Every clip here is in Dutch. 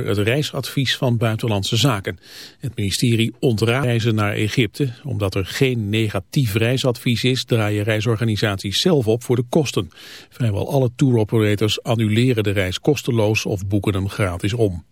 het reisadvies van Buitenlandse Zaken. Het ministerie ontraadt reizen naar Egypte. Omdat er geen negatief reisadvies is, draaien reisorganisaties zelf op voor de kosten. Vrijwel alle touroperators annuleren de reis kosteloos of boeken hem gratis om.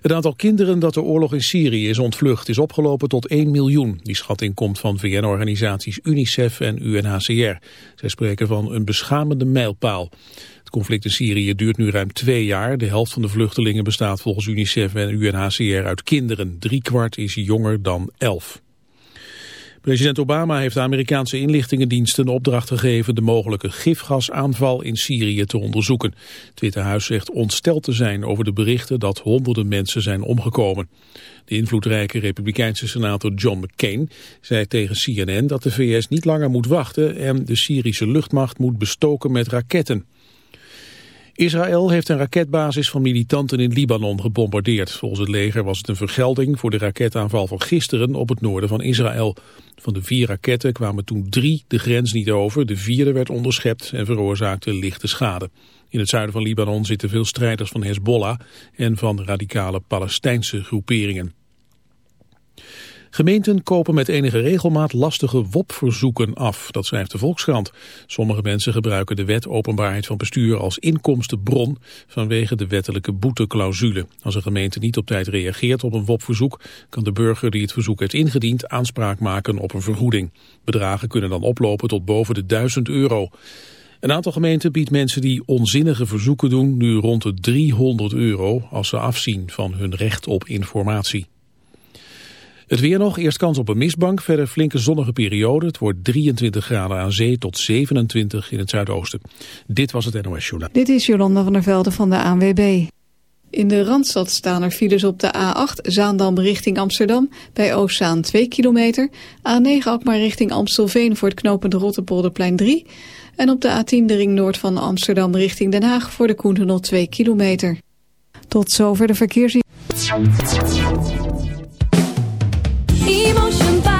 Het aantal kinderen dat de oorlog in Syrië is ontvlucht is opgelopen tot 1 miljoen. Die schatting komt van VN-organisaties UNICEF en UNHCR. Zij spreken van een beschamende mijlpaal. Het conflict in Syrië duurt nu ruim twee jaar. De helft van de vluchtelingen bestaat volgens UNICEF en UNHCR uit kinderen. Drie kwart is jonger dan elf. President Obama heeft de Amerikaanse inlichtingendiensten opdracht gegeven de mogelijke gifgasaanval in Syrië te onderzoeken. Het Witte Huis zegt ontsteld te zijn over de berichten dat honderden mensen zijn omgekomen. De invloedrijke republikeinse senator John McCain zei tegen CNN dat de VS niet langer moet wachten en de Syrische luchtmacht moet bestoken met raketten. Israël heeft een raketbasis van militanten in Libanon gebombardeerd. Volgens het leger was het een vergelding voor de raketaanval van gisteren op het noorden van Israël. Van de vier raketten kwamen toen drie de grens niet over. De vierde werd onderschept en veroorzaakte lichte schade. In het zuiden van Libanon zitten veel strijders van Hezbollah en van radicale Palestijnse groeperingen. Gemeenten kopen met enige regelmaat lastige WOP-verzoeken af, dat schrijft de Volkskrant. Sommige mensen gebruiken de wet openbaarheid van bestuur als inkomstenbron vanwege de wettelijke boeteclausule. Als een gemeente niet op tijd reageert op een WOP-verzoek, kan de burger die het verzoek heeft ingediend aanspraak maken op een vergoeding. Bedragen kunnen dan oplopen tot boven de 1000 euro. Een aantal gemeenten biedt mensen die onzinnige verzoeken doen nu rond de 300 euro als ze afzien van hun recht op informatie. Het weer nog, eerst kans op een mistbank, verder flinke zonnige periode. Het wordt 23 graden aan zee tot 27 in het zuidoosten. Dit was het NOS Journaal. Dit is Jolanda van der Velde van de ANWB. In de Randstad staan er files op de A8 Zaandam richting Amsterdam. Bij Oostzaan 2 kilometer. A9 Alkmaar richting Amstelveen voor het knooppunt Rotterpolderplein 3. En op de A10 de ring noord van Amsterdam richting Den Haag voor de Koentunnel 2 kilometer. Tot zover de 一梦玄白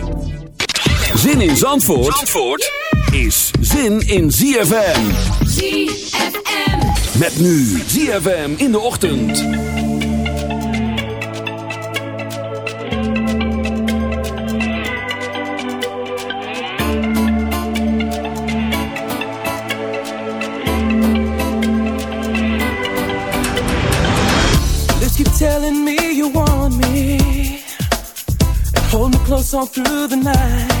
Zin in Zandvoort, Zandvoort is zin in ZFM. ZFM. Met nu ZFM in de ochtend. Just keep telling me you want me and hold me close all through the night.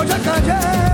Hoje a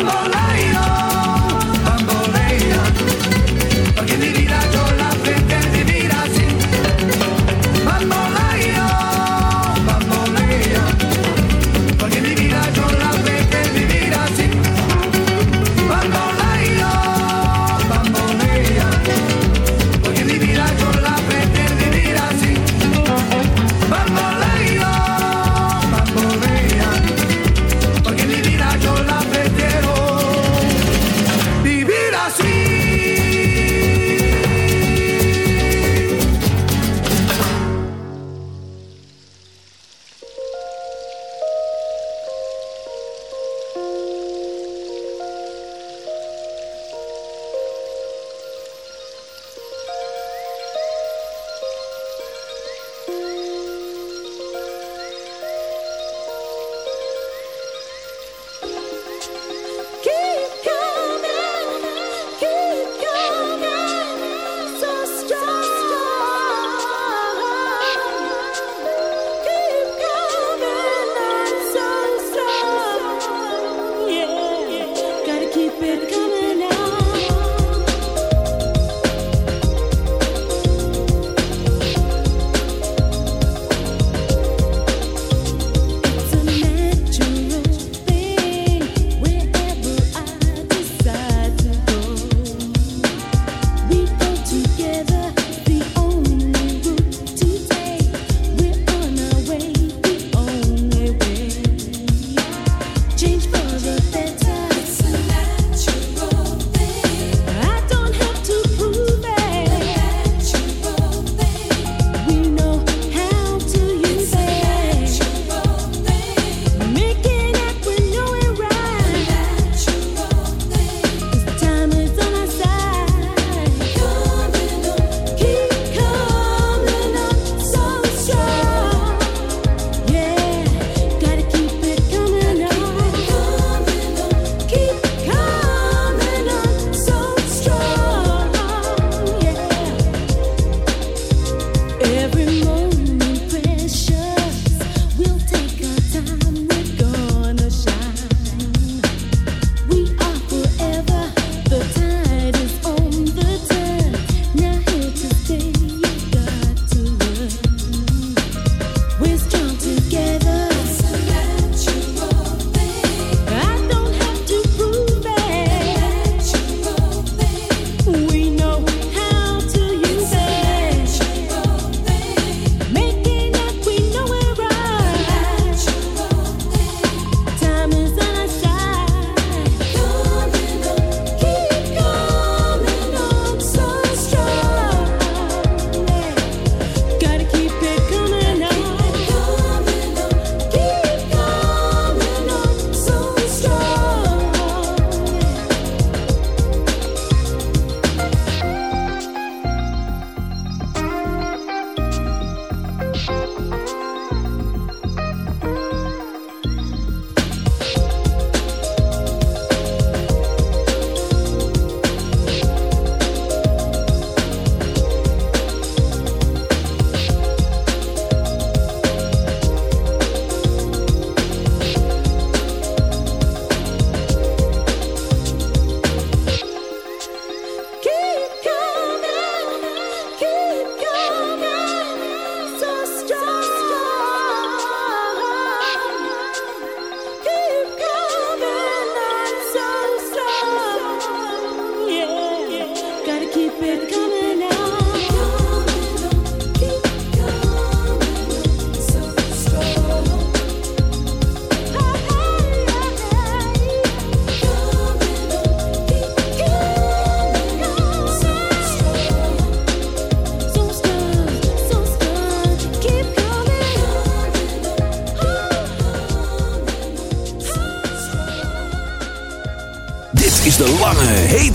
I'm on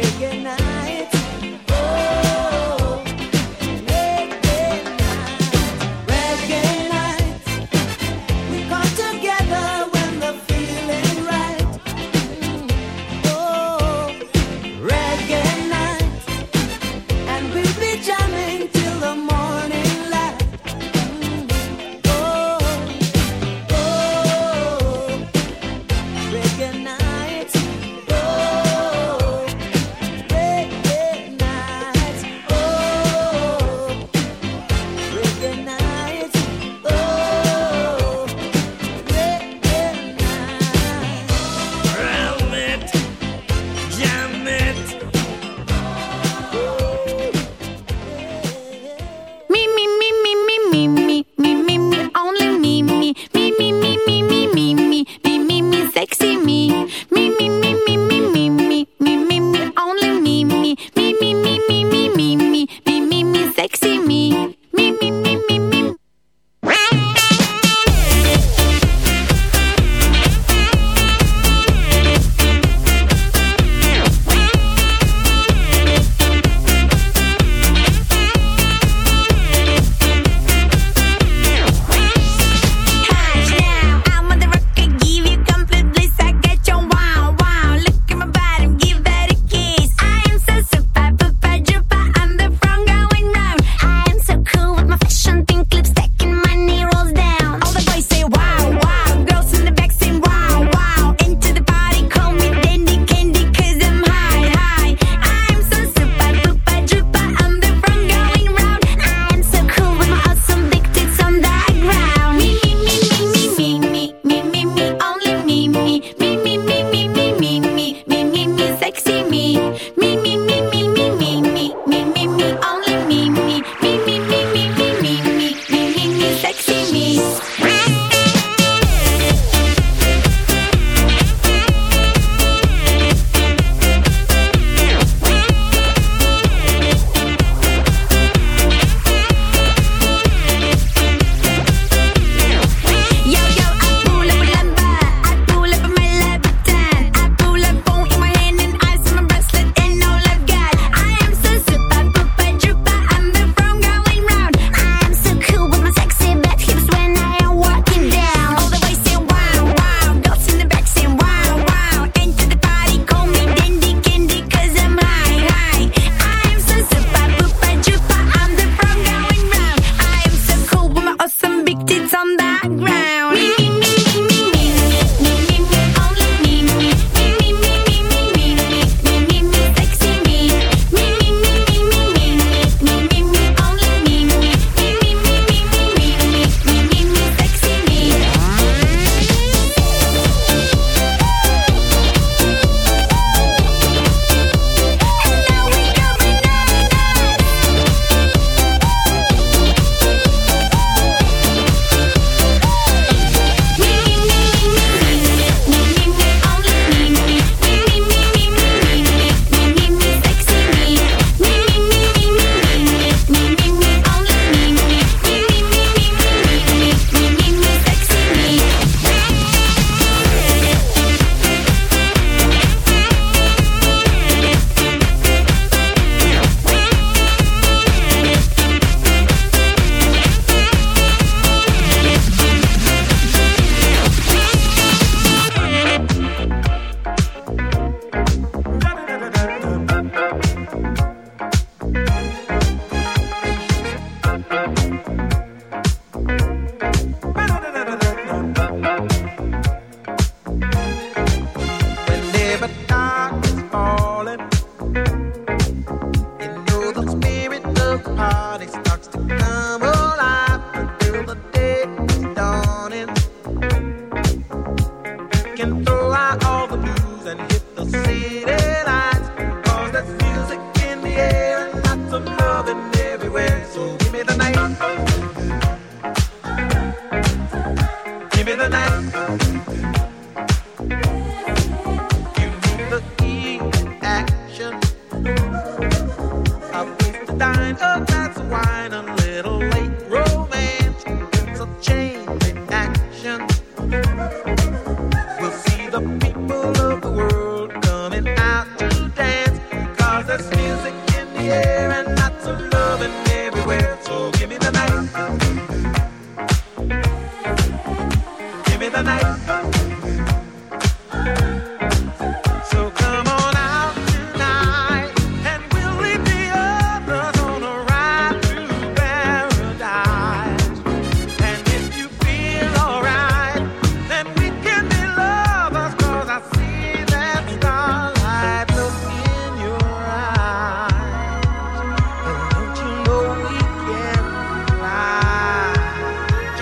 yeah.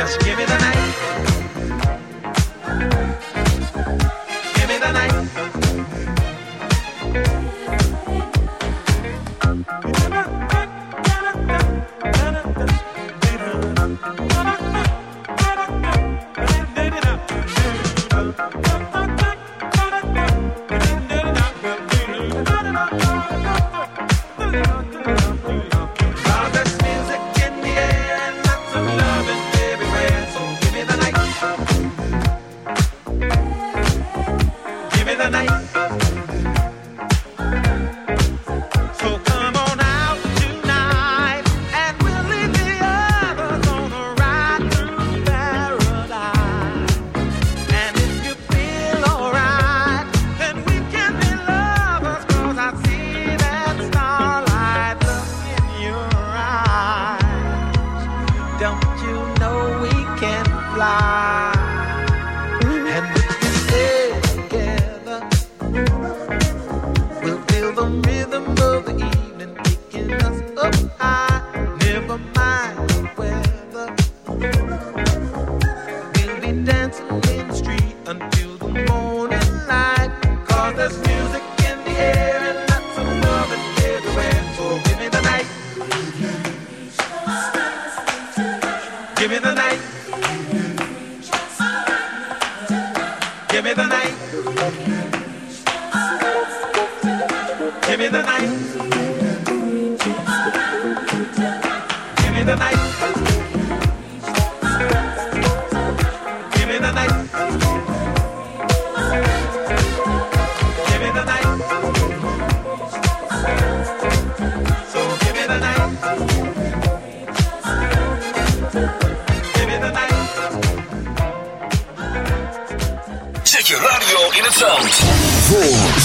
Just give me the night.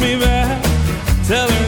me back. Tell her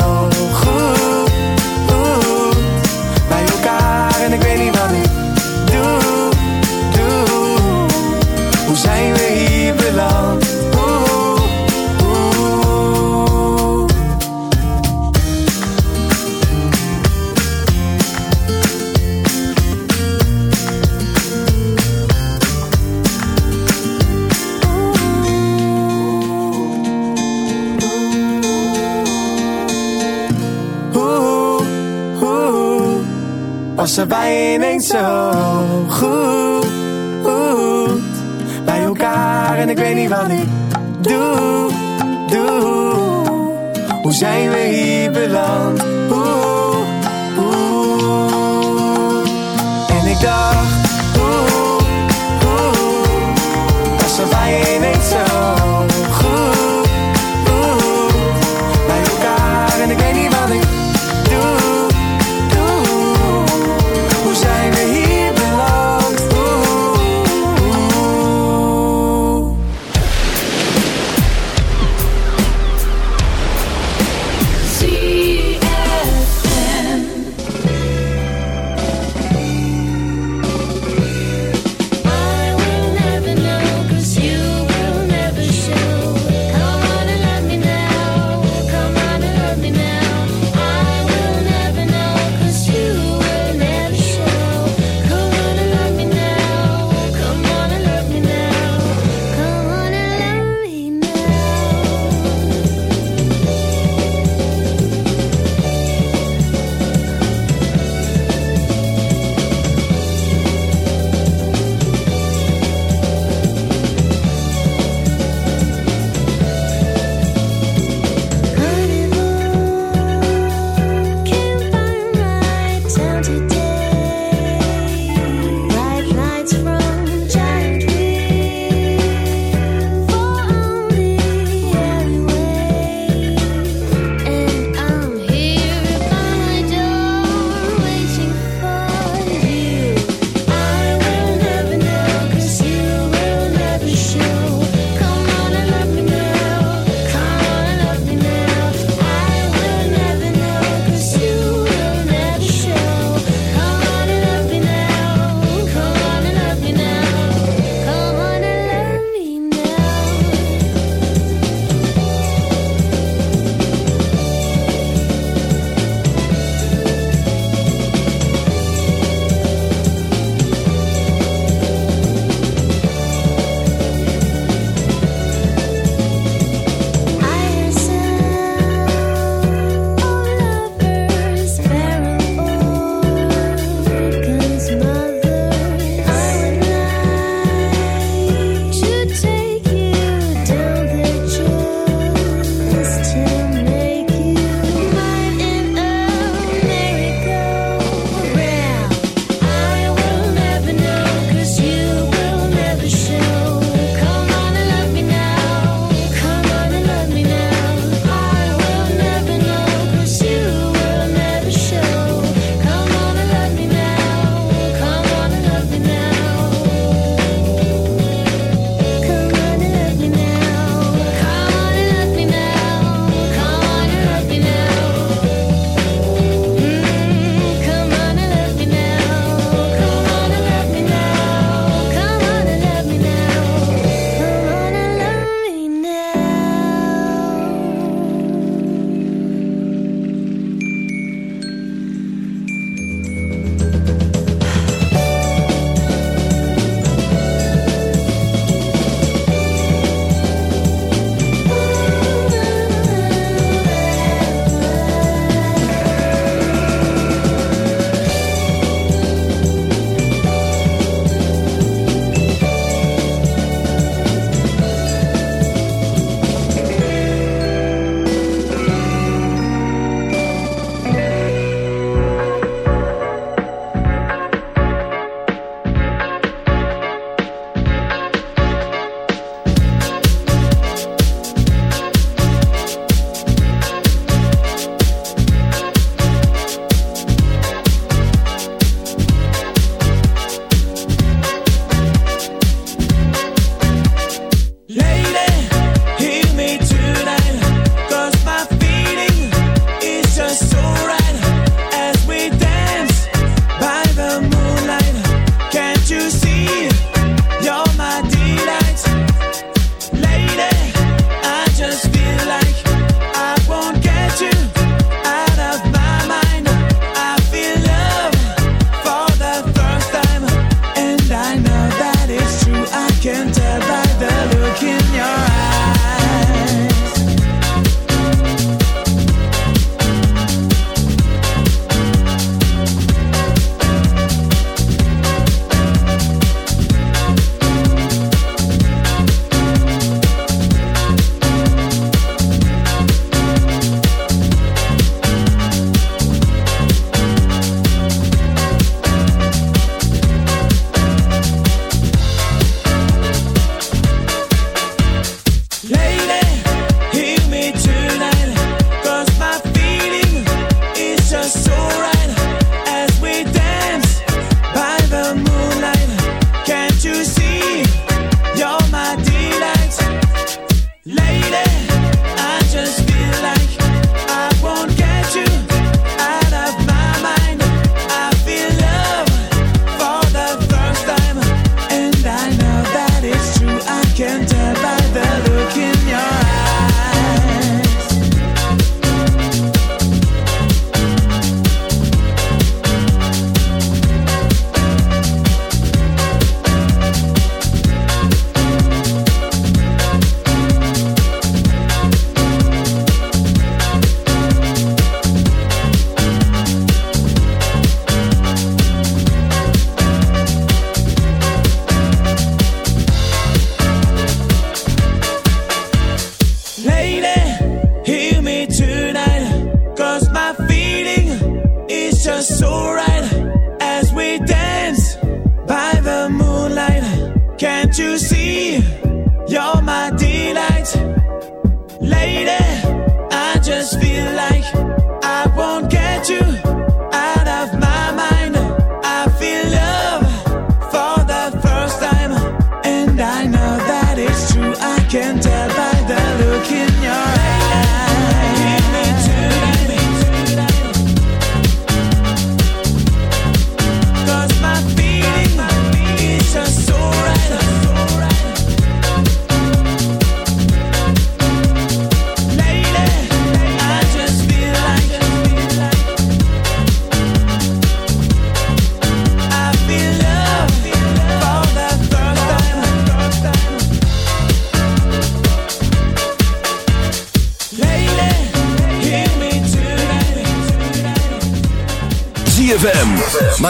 Passen wij ineens zo goed bij elkaar en ik weet niet wat ik doe, doe. Hoe zijn we hier beland? Oeh, oeh. En ik dacht, oeh, oeh, passen wij ineens zo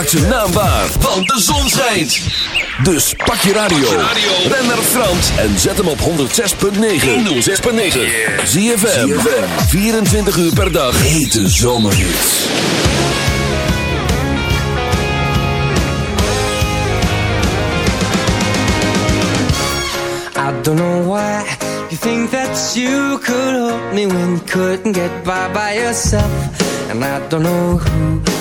Maak zijn naam waar, want de zon schijnt. Dus pak je radio. Ben naar Frans en zet hem op 106.9. 106.9. ZFM. 24 uur per dag. Hete zomerhits. I don't know why you think that you could help me when you couldn't get by by yourself. And I don't know who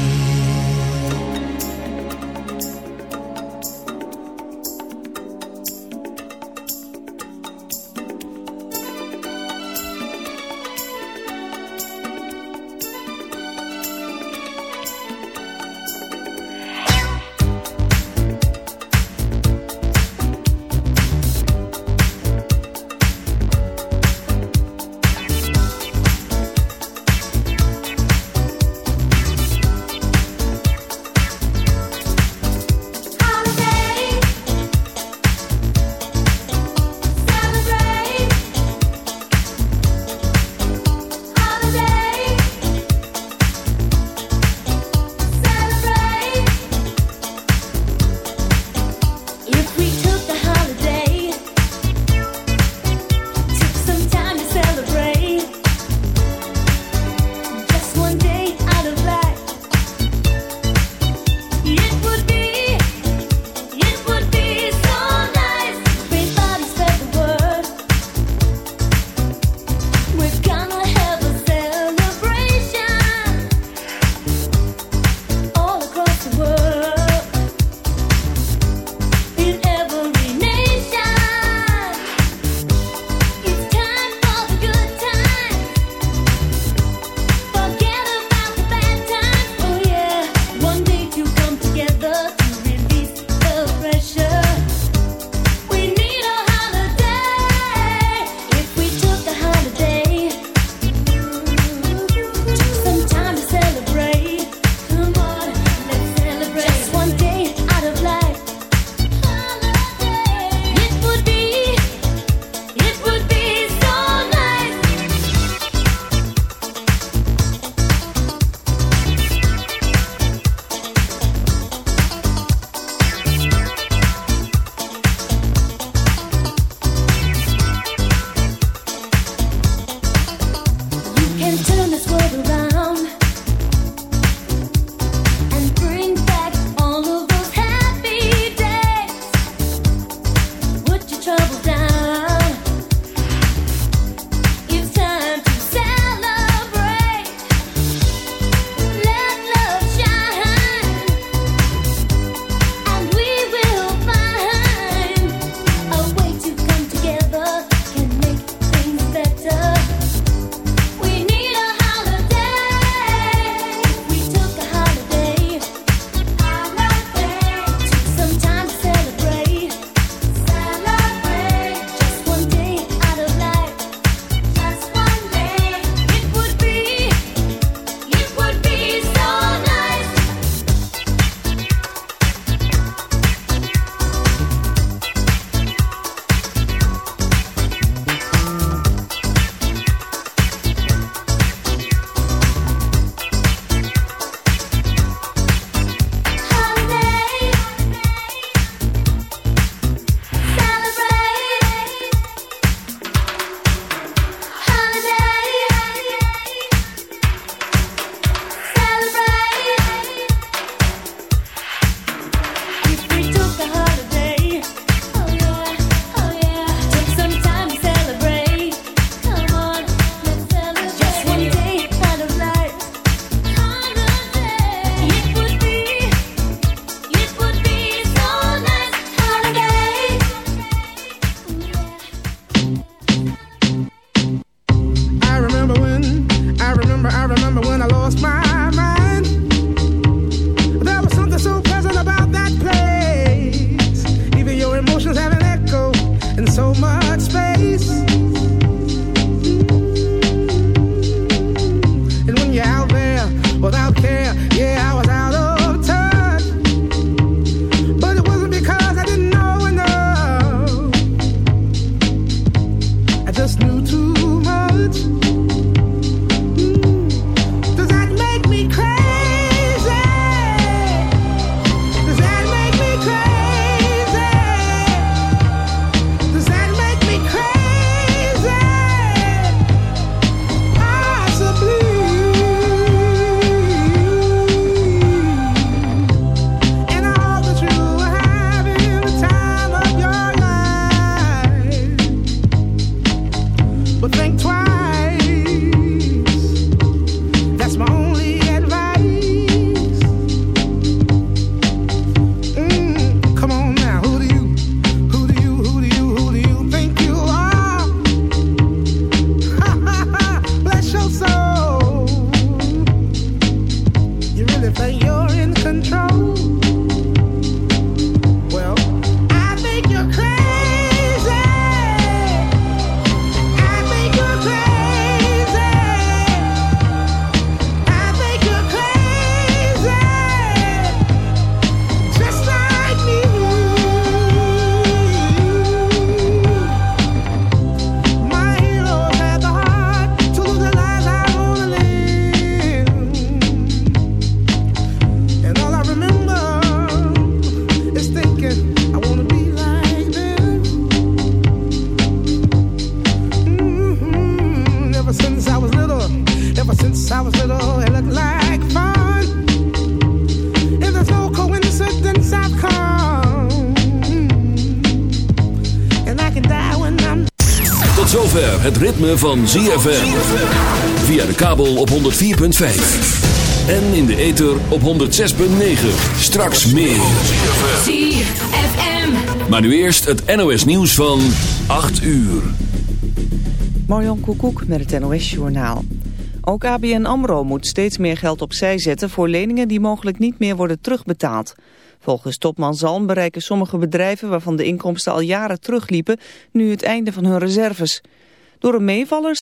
Van ZFM. Via de kabel op 104.5. En in de ether op 106.9. Straks meer. ZFM. Maar nu eerst het NOS nieuws van 8 uur. Marjan Koekoek met het NOS-journaal. Ook ABN AMRO moet steeds meer geld opzij zetten voor leningen die mogelijk niet meer worden terugbetaald. Volgens topman Zalm bereiken sommige bedrijven waarvan de inkomsten al jaren terugliepen nu het einde van hun reserves. Door een meevaller